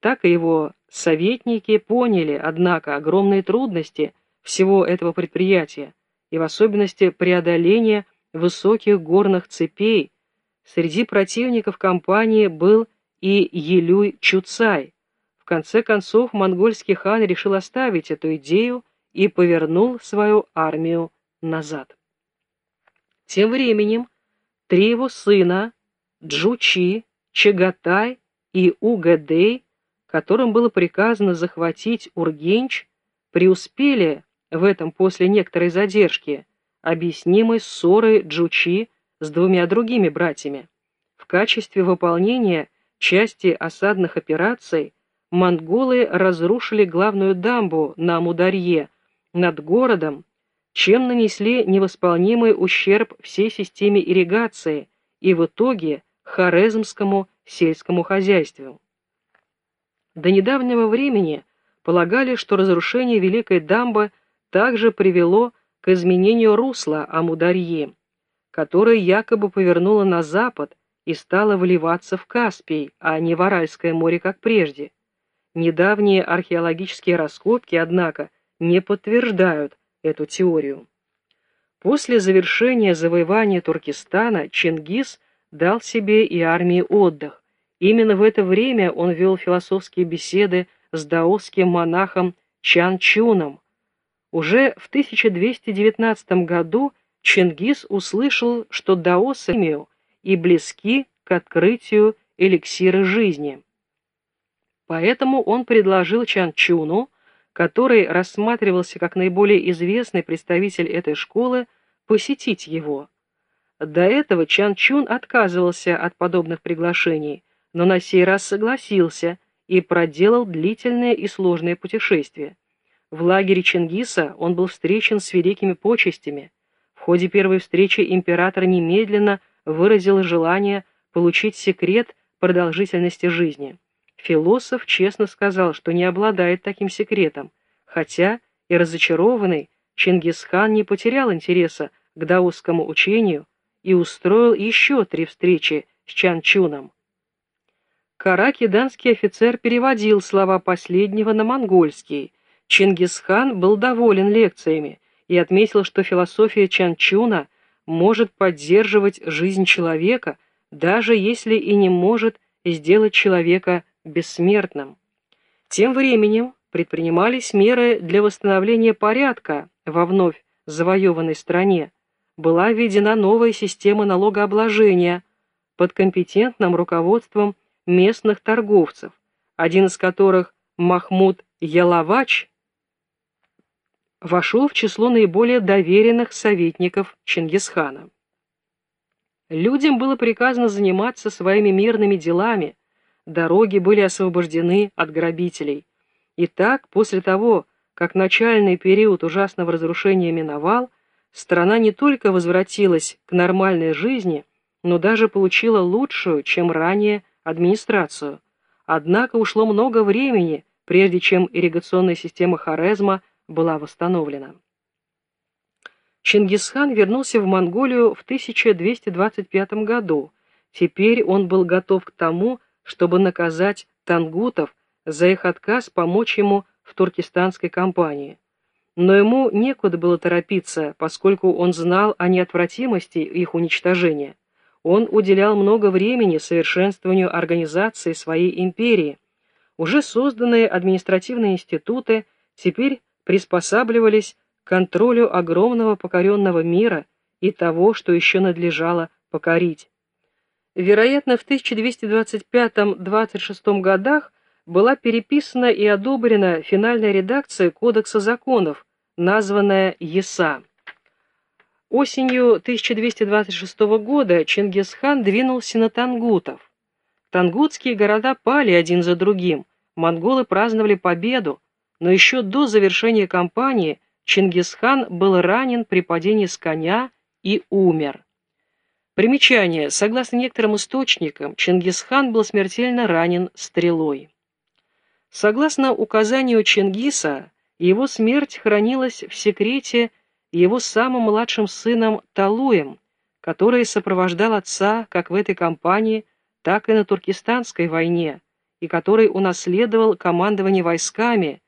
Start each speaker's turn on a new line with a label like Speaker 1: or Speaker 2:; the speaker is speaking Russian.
Speaker 1: так и его советники поняли, однако, огромные трудности всего этого предприятия, и в особенности преодоления высоких горных цепей. Среди противников кампании был и Елюй Чуцай. В конце концов монгольский хан решил оставить эту идею и повернул свою армию назад. Тем временем три его сына, Джучи, Чагатай и Угадей, которым было приказано захватить Ургенч, преуспели в этом после некоторой задержки, объяснимой ссоры Джучи с двумя другими братьями. В качестве выполнения части осадных операций монголы разрушили главную дамбу на Мударье над городом, чем нанесли невосполнимый ущерб всей системе ирригации и в итоге хорезмскому сельскому хозяйству. До недавнего времени полагали, что разрушение Великой дамбы также привело к изменению русла Амударье, которое якобы повернуло на запад и стало вливаться в Каспий, а не в Аральское море, как прежде. Недавние археологические раскопки, однако, не подтверждают эту теорию. После завершения завоевания Туркестана Чингис дал себе и армии отдых. Именно в это время он вел философские беседы с даосским монахом Чан Чуном, уже в 1219 году Чингис услышал, что даосы имею и близки к открытию эликсира жизни. Поэтому он предложил Чанчуну, который рассматривался как наиболее известный представитель этой школы, посетить его. До этого Чан Чун отказывался от подобных приглашений, но на сей раз согласился и проделал длительное и сложное путешествие. В лагере Чингиса он был встречен с великими почестями. В ходе первой встречи император немедленно выразил желание получить секрет продолжительности жизни. Философ честно сказал, что не обладает таким секретом, хотя и разочарованный Чингисхан не потерял интереса к даосскому учению и устроил еще три встречи с Чанчуном. Караки, данский офицер, переводил слова последнего на монгольский – Чингисхан был доволен лекциями и отметил, что философия Чанчуна может поддерживать жизнь человека, даже если и не может сделать человека бессмертным. Тем временем предпринимались меры для восстановления порядка во вновь завоеванной стране. Была введена новая система налогообложения под компетентным руководством местных торговцев, один из которых Махмуд Ялавач вошел в число наиболее доверенных советников Чингисхана. Людям было приказано заниматься своими мирными делами, дороги были освобождены от грабителей. И так, после того, как начальный период ужасного разрушения миновал, страна не только возвратилась к нормальной жизни, но даже получила лучшую, чем ранее, администрацию. Однако ушло много времени, прежде чем ирригационная система Хорезма была восстановлена. Чингисхан вернулся в Монголию в 1225 году. Теперь он был готов к тому, чтобы наказать тангутов за их отказ помочь ему в туркестанской кампании. Но ему некуда было торопиться, поскольку он знал о неотвратимости их уничтожения. Он уделял много времени совершенствованию организации своей империи. Уже созданные административные институты теперь приспосабливались к контролю огромного покоренного мира и того, что еще надлежало покорить. Вероятно, в 1225-26 годах была переписана и одобрена финальная редакция Кодекса законов, названная ЕСА. Осенью 1226 года Чингисхан двинулся на тангутов. Тангутские города пали один за другим, монголы праздновали победу, но еще до завершения кампании Чингисхан был ранен при падении с коня и умер. Примечание. Согласно некоторым источникам, Чингисхан был смертельно ранен стрелой. Согласно указанию Чингиса, его смерть хранилась в секрете его самым младшим сыном Талуем, который сопровождал отца как в этой кампании, так и на Туркестанской войне, и который унаследовал командование войсками,